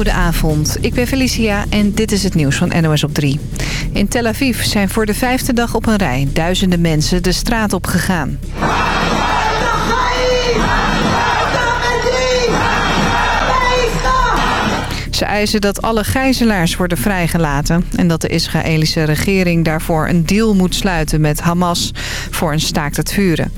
goedenavond. Ik ben Felicia en dit is het nieuws van NOS op 3. In Tel Aviv zijn voor de vijfde dag op een rij duizenden mensen de straat op gegaan. Ze eisen dat alle gijzelaars worden vrijgelaten... en dat de Israëlische regering daarvoor een deal moet sluiten met Hamas... voor een staakt het vuren.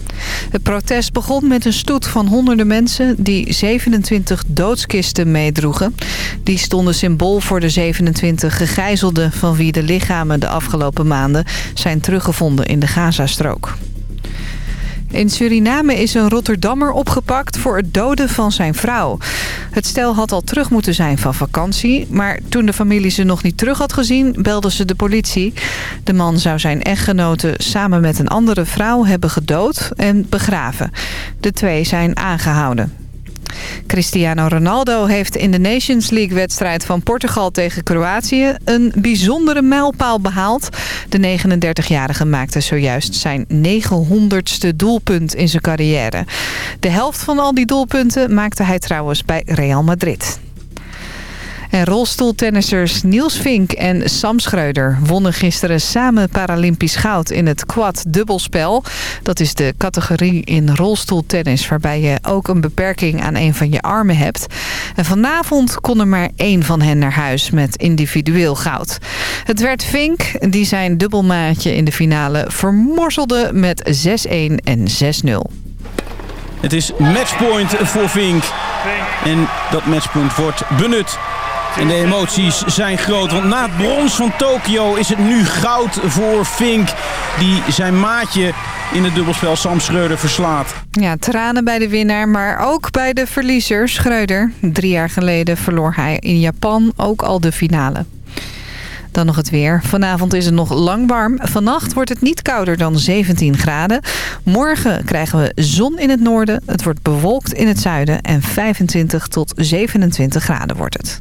Het protest begon met een stoet van honderden mensen... die 27 doodskisten meedroegen. Die stonden symbool voor de 27 gegijzelden... van wie de lichamen de afgelopen maanden zijn teruggevonden in de Gazastrook. In Suriname is een Rotterdammer opgepakt voor het doden van zijn vrouw. Het stel had al terug moeten zijn van vakantie... maar toen de familie ze nog niet terug had gezien, belden ze de politie. De man zou zijn echtgenote samen met een andere vrouw hebben gedood en begraven. De twee zijn aangehouden. Cristiano Ronaldo heeft in de Nations League-wedstrijd van Portugal tegen Kroatië een bijzondere mijlpaal behaald. De 39-jarige maakte zojuist zijn 900ste doelpunt in zijn carrière. De helft van al die doelpunten maakte hij trouwens bij Real Madrid. En rolstoeltennissers Niels Vink en Sam Schreuder wonnen gisteren samen Paralympisch goud in het quad dubbelspel. Dat is de categorie in rolstoeltennis waarbij je ook een beperking aan een van je armen hebt. En vanavond kon er maar één van hen naar huis met individueel goud. Het werd Vink die zijn dubbelmaatje in de finale vermorzelde met 6-1 en 6-0. Het is matchpoint voor Vink. En dat matchpoint wordt benut. En de emoties zijn groot, want na het brons van Tokio is het nu goud voor Fink. Die zijn maatje in het dubbelspel Sam Schreuder verslaat. Ja, tranen bij de winnaar, maar ook bij de verliezer Schreuder. Drie jaar geleden verloor hij in Japan ook al de finale. Dan nog het weer. Vanavond is het nog lang warm. Vannacht wordt het niet kouder dan 17 graden. Morgen krijgen we zon in het noorden. Het wordt bewolkt in het zuiden. En 25 tot 27 graden wordt het.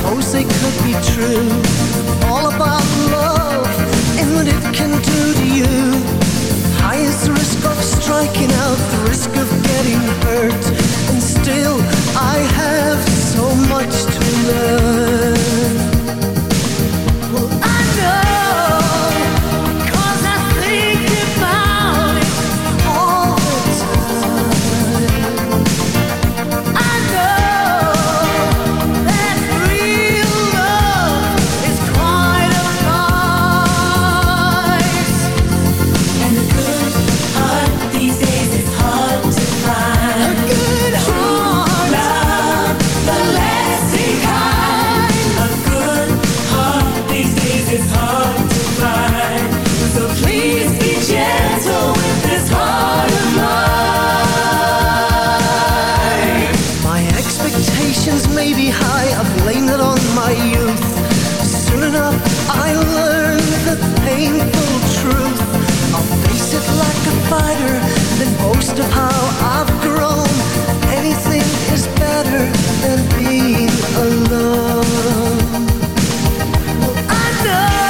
Suppose they could be true. Expectations may be high, I blame it on my youth. Soon enough, I learn the painful truth. I'll face it like a fighter, then boast of how I've grown. Anything is better than being alone. I know,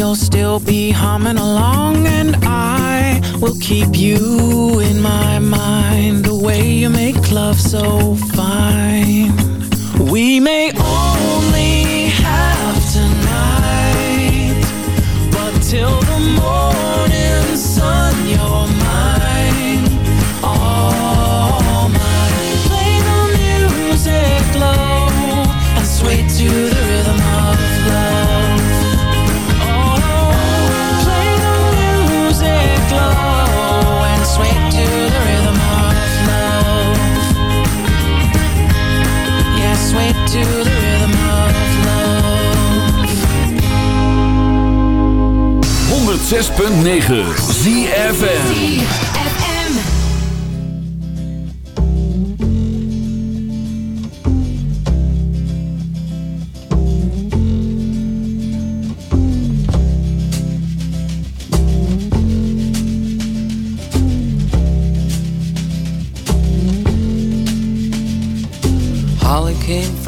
you'll still be humming along, and I will keep you in my mind. The way you make love so fine. We may only have tonight, but till the morning sun, you're mine, all mine. Play the music low and sway to the 106.9 ZFM.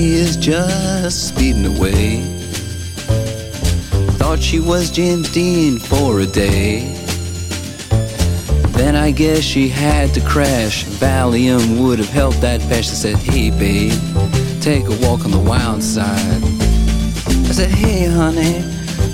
Jackie is just speeding away. Thought she was James Dean for a day. Then I guess she had to crash. Valium would have helped that patch. I said, Hey, babe, take a walk on the wild side. I said, Hey, honey,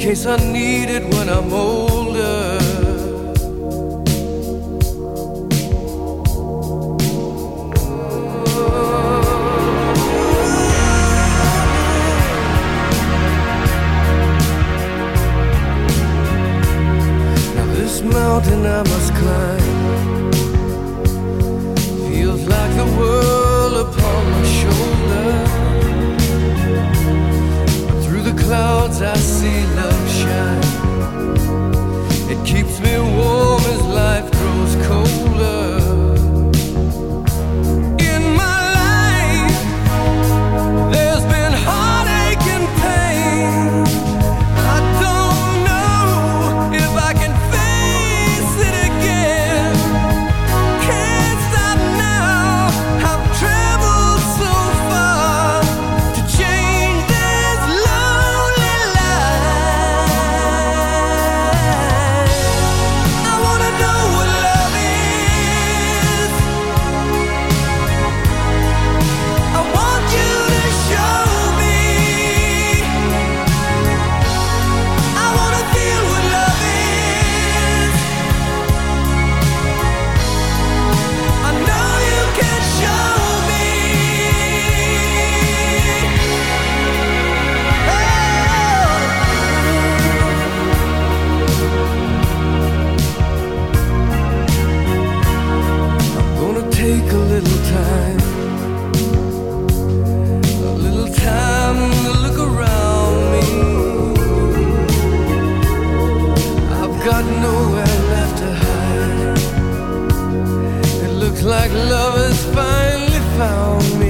case I need it when I'm older. Now this mountain I must climb feels like the world upon my shoulder. Through the clouds I see. It keeps me warm. like love has finally found me.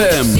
ZFM.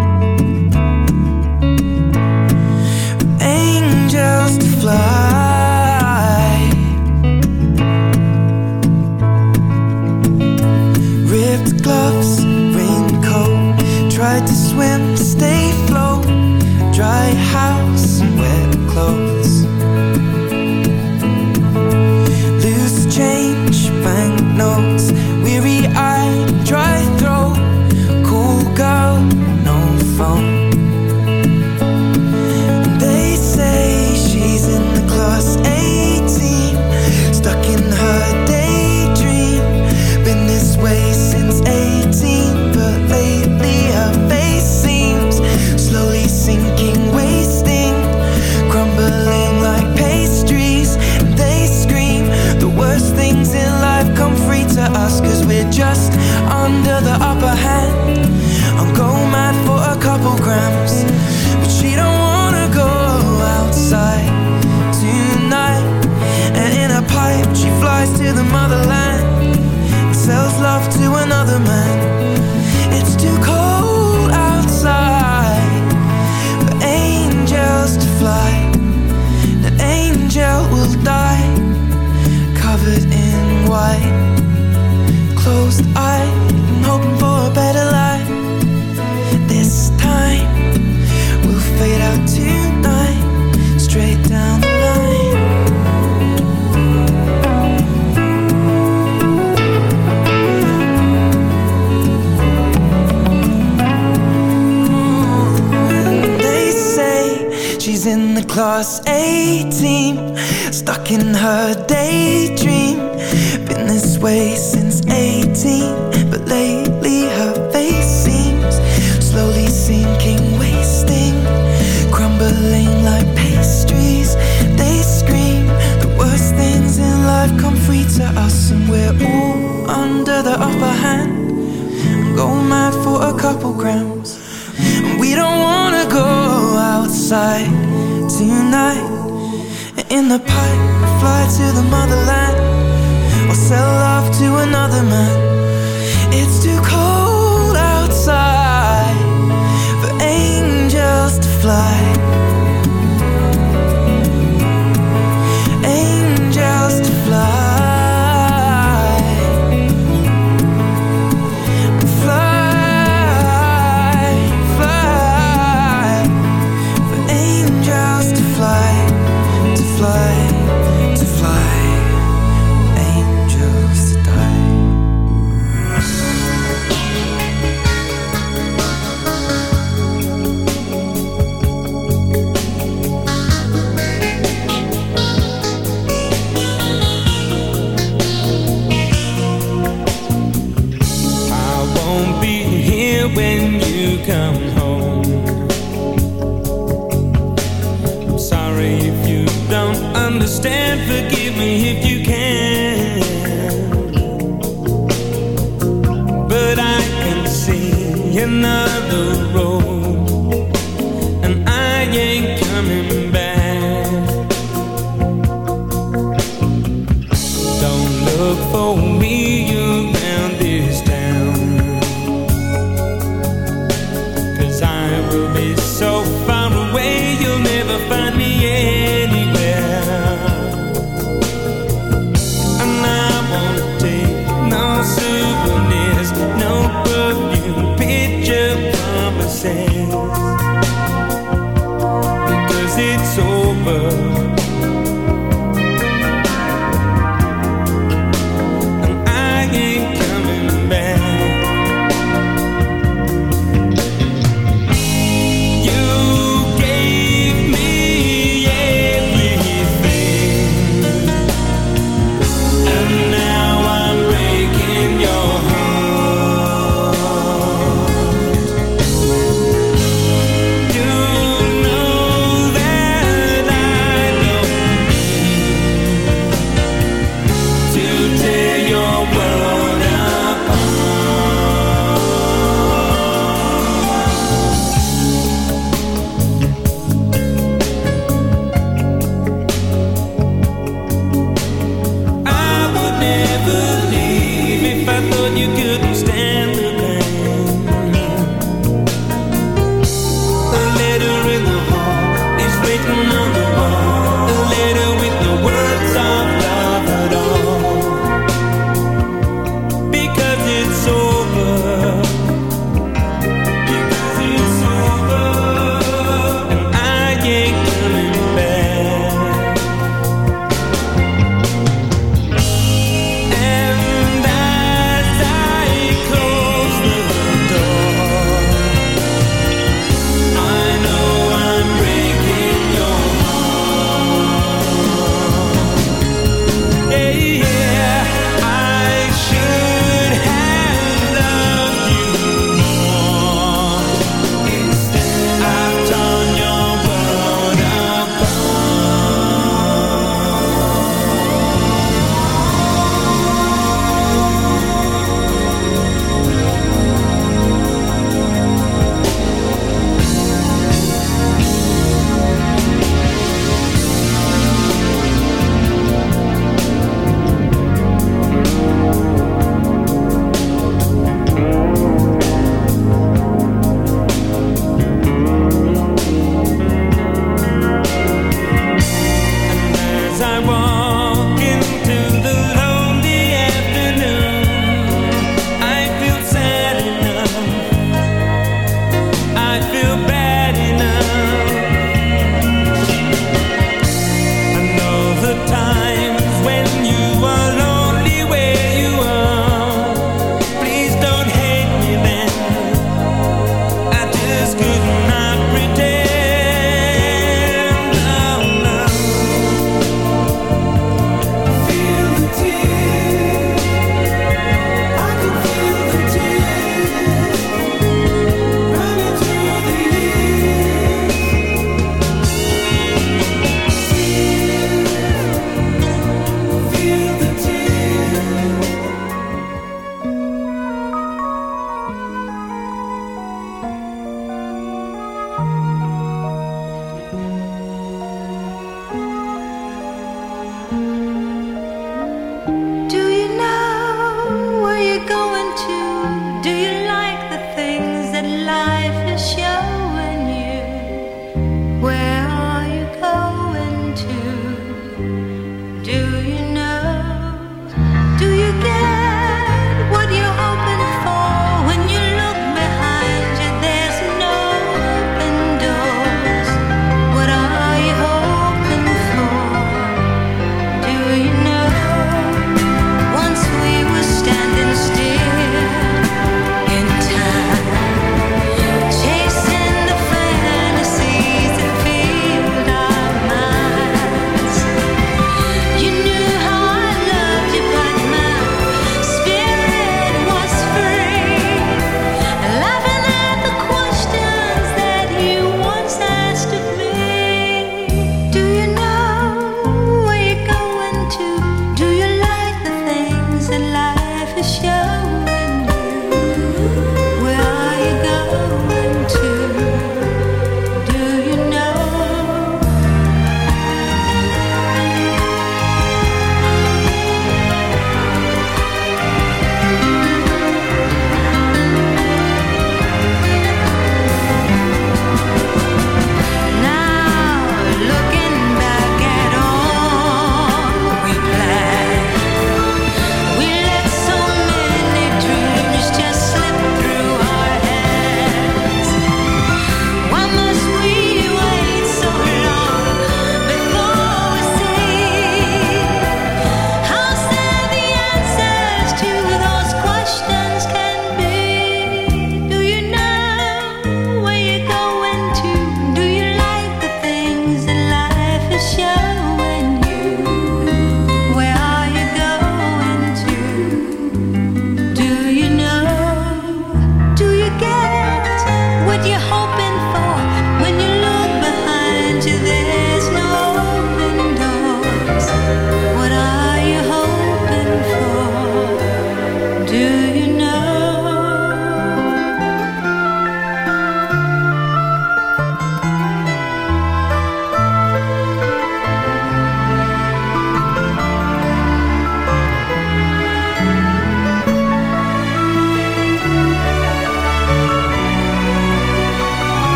Dry house angels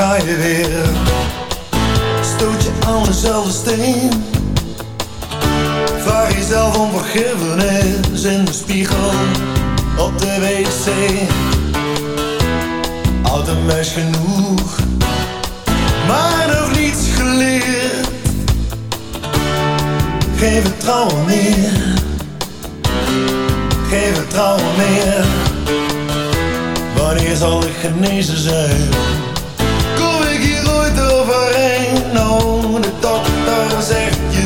ga je weer. Stoot je aan dezelfde steen. Vraag jezelf om vergiffenis in de spiegel op de wc. Oud een mes genoeg, maar nog niets geleerd. Geen vertrouwen meer, geen vertrouwen meer. Wanneer zal ik genezen zijn?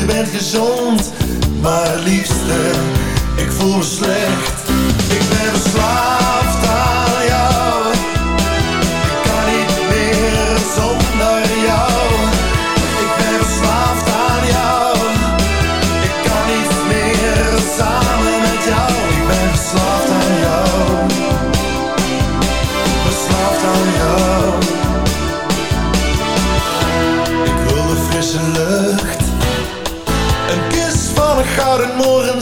ik ben gezond, maar liefste, ik voel me slecht. Ik ben verslaafd zouden morgen